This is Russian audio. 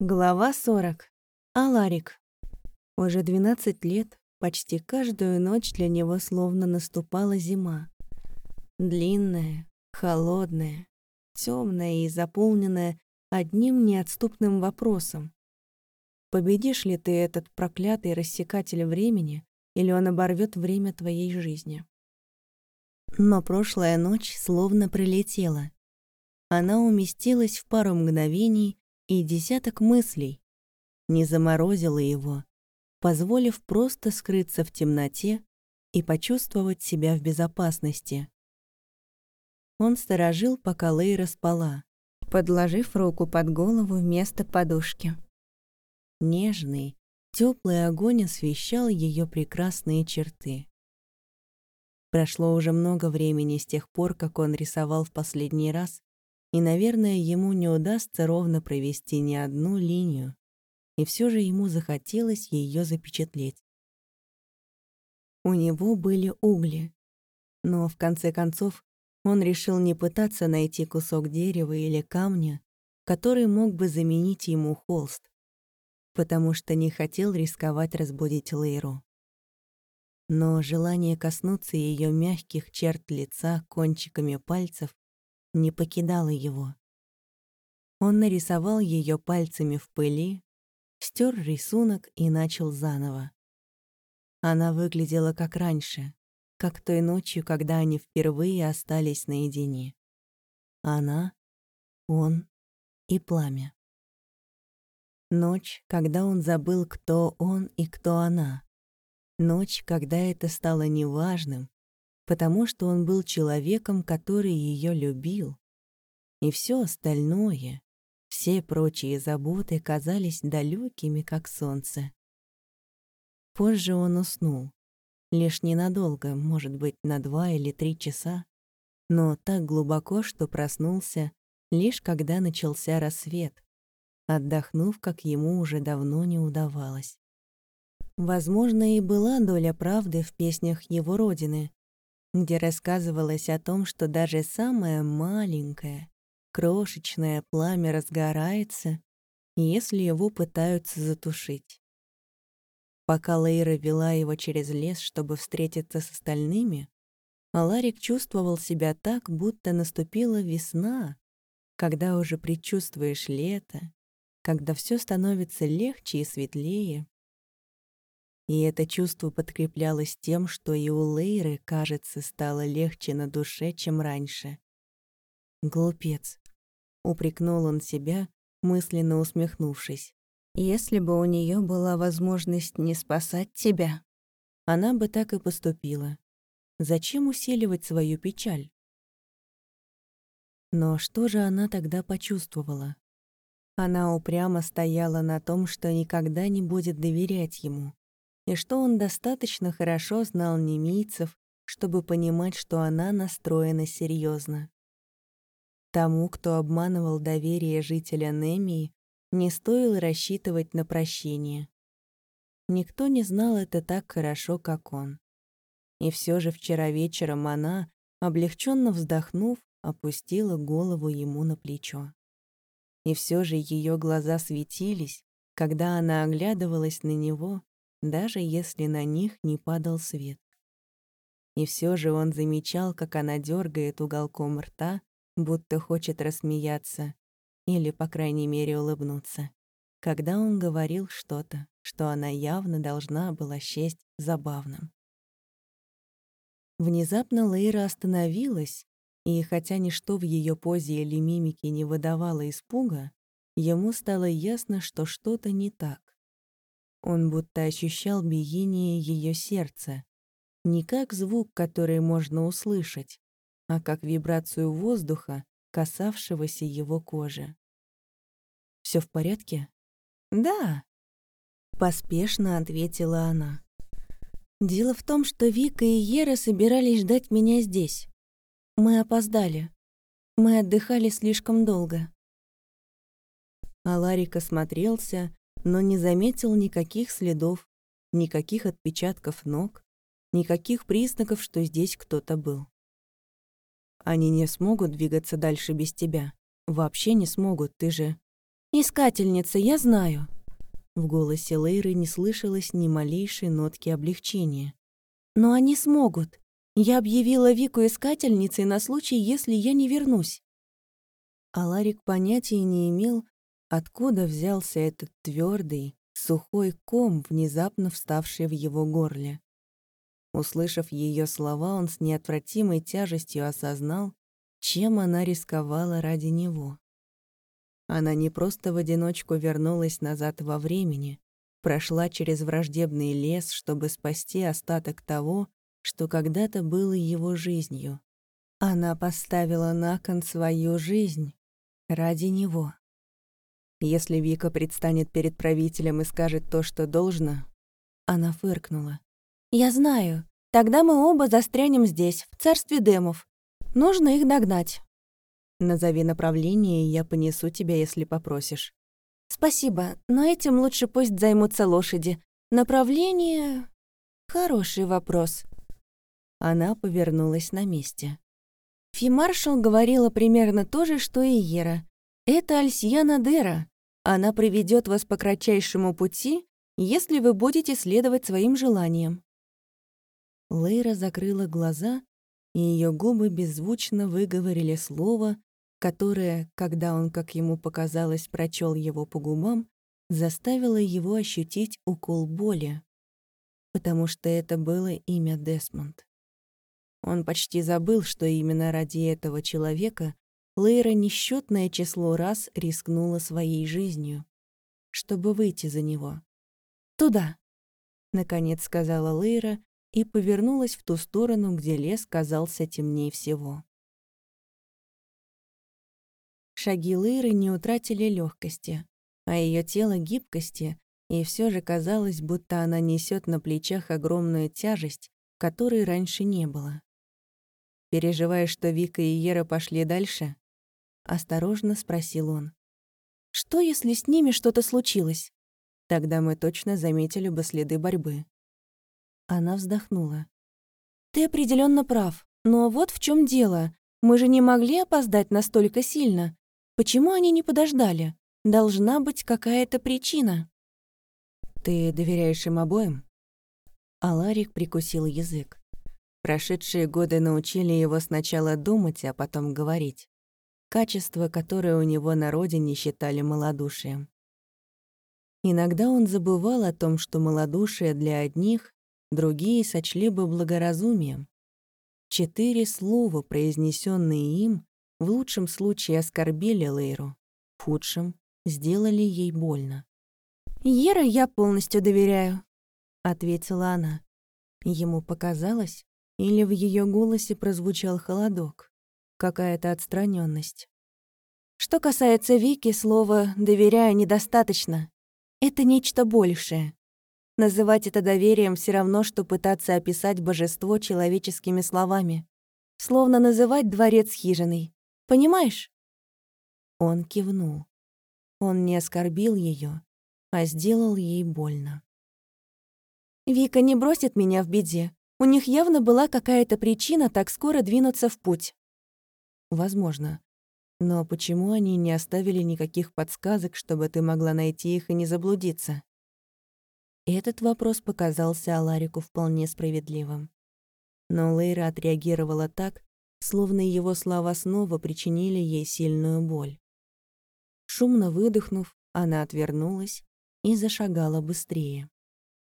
Глава 40. Аларик. Уже 12 лет, почти каждую ночь для него словно наступала зима. Длинная, холодная, темная и заполненная одним неотступным вопросом. Победишь ли ты этот проклятый рассекатель времени, или он оборвет время твоей жизни? Но прошлая ночь словно пролетела. Она уместилась в пару мгновений и десяток мыслей, не заморозила его, позволив просто скрыться в темноте и почувствовать себя в безопасности. Он сторожил, пока Лейра спала, подложив руку под голову вместо подушки. Нежный, теплый огонь освещал ее прекрасные черты. Прошло уже много времени с тех пор, как он рисовал в последний раз, и, наверное, ему не удастся ровно провести ни одну линию, и все же ему захотелось ее запечатлеть. У него были угли, но в конце концов он решил не пытаться найти кусок дерева или камня, который мог бы заменить ему холст, потому что не хотел рисковать разбудить Лейру. Но желание коснуться ее мягких черт лица кончиками пальцев не покидало его. Он нарисовал ее пальцами в пыли, стер рисунок и начал заново. Она выглядела как раньше, как той ночью, когда они впервые остались наедине. Она, он и пламя. Ночь, когда он забыл, кто он и кто она. Ночь, когда это стало неважным, потому что он был человеком, который ее любил. И все остальное, все прочие заботы казались далекими, как солнце. Позже он уснул. Лишь ненадолго, может быть, на два или три часа, но так глубоко, что проснулся, лишь когда начался рассвет, отдохнув, как ему уже давно не удавалось. Возможно, и была доля правды в песнях его родины, где рассказывалось о том, что даже самое маленькое, крошечное пламя разгорается, если его пытаются затушить. Пока Лейра вела его через лес, чтобы встретиться с остальными, Аларик чувствовал себя так, будто наступила весна, когда уже предчувствуешь лето, когда все становится легче и светлее, и это чувство подкреплялось тем, что и у Лейры, кажется, стало легче на душе, чем раньше. «Глупец», — упрекнул он себя, мысленно усмехнувшись. «Если бы у нее была возможность не спасать тебя, она бы так и поступила. Зачем усиливать свою печаль?» Но что же она тогда почувствовала? Она упрямо стояла на том, что никогда не будет доверять ему и что он достаточно хорошо знал немийцев, чтобы понимать, что она настроена серьезно. Тому, кто обманывал доверие жителя Немии, не стоило рассчитывать на прощение. Никто не знал это так хорошо, как он. И все же вчера вечером она, облегченно вздохнув, опустила голову ему на плечо. И все же ее глаза светились, когда она оглядывалась на него, даже если на них не падал свет. И все же он замечал, как она дергает уголком рта, будто хочет рассмеяться или, по крайней мере, улыбнуться, когда он говорил что-то, что она явно должна была счесть забавным. Внезапно Лейра остановилась, и хотя ничто в ее позе или мимике не выдавало испуга, ему стало ясно, что что-то не так. Он будто ощущал биение ее сердца. Не как звук, который можно услышать, а как вибрацию воздуха, касавшегося его кожи. Все в порядке?» «Да», — поспешно ответила она. «Дело в том, что Вика и Ера собирались ждать меня здесь. Мы опоздали. Мы отдыхали слишком долго». Аларик осмотрелся, но не заметил никаких следов, никаких отпечатков ног, никаких признаков, что здесь кто-то был. Они не смогут двигаться дальше без тебя. Вообще не смогут, ты же... «Искательница, я знаю». В голосе Лейры не слышалось ни малейшей нотки облегчения. «Но они смогут. Я объявила Вику искательницей на случай, если я не вернусь». Аларик понятия не имел, откуда взялся этот твердый, сухой ком, внезапно вставший в его горле. Услышав ее слова, он с неотвратимой тяжестью осознал, чем она рисковала ради него. Она не просто в одиночку вернулась назад во времени, прошла через враждебный лес, чтобы спасти остаток того, что когда-то было его жизнью. Она поставила на кон свою жизнь ради него. Если Вика предстанет перед правителем и скажет то, что должно, она фыркнула. «Я знаю. Тогда мы оба застрянем здесь, в царстве демов. Нужно их догнать». «Назови направление, и я понесу тебя, если попросишь». «Спасибо, но этим лучше пусть займутся лошади. Направление...» «Хороший вопрос». Она повернулась на месте. Фимаршал говорила примерно то же, что и Ера. «Это Альсьяна Дера. Она приведет вас по кратчайшему пути, если вы будете следовать своим желаниям». Лейра закрыла глаза, и ее губы беззвучно выговорили слово, которое, когда он, как ему показалось, прочел его по губам, заставило его ощутить укол боли, потому что это было имя Десмонд. Он почти забыл, что именно ради этого человека Лейра несчетное число раз рискнула своей жизнью, чтобы выйти за него. «Туда!» — наконец сказала Лейра и повернулась в ту сторону, где лес казался темнее всего. Шаги Лейры не утратили легкости, а ее тело — гибкости, и все же казалось, будто она несет на плечах огромную тяжесть, которой раньше не было. Переживая, что Вика и Ера пошли дальше, осторожно спросил он. «Что, если с ними что-то случилось?» Тогда мы точно заметили бы следы борьбы. Она вздохнула. «Ты определенно прав, но вот в чем дело. Мы же не могли опоздать настолько сильно. Почему они не подождали? Должна быть какая-то причина. Ты доверяешь им обоим? Аларик прикусил язык. Прошедшие годы научили его сначала думать, а потом говорить. Качество, которое у него на родине считали малодушием. Иногда он забывал о том, что малодушие для одних, другие сочли бы благоразумием. Четыре слова, произнесенные им, в лучшем случае оскорбили Лейру, в худшем — сделали ей больно. «Ера я полностью доверяю», — ответила она. Ему показалось, или в ее голосе прозвучал холодок, какая-то отстраненность. Что касается Вики, слова «доверяю» недостаточно. Это нечто большее. Называть это доверием все равно, что пытаться описать божество человеческими словами. Словно называть дворец хижиной. Понимаешь?» Он кивнул. Он не оскорбил ее, а сделал ей больно. «Вика не бросит меня в беде. У них явно была какая-то причина так скоро двинуться в путь». «Возможно. Но почему они не оставили никаких подсказок, чтобы ты могла найти их и не заблудиться?» Этот вопрос показался Аларику вполне справедливым. Но Лейра отреагировала так, словно его слова снова причинили ей сильную боль. Шумно выдохнув, она отвернулась и зашагала быстрее.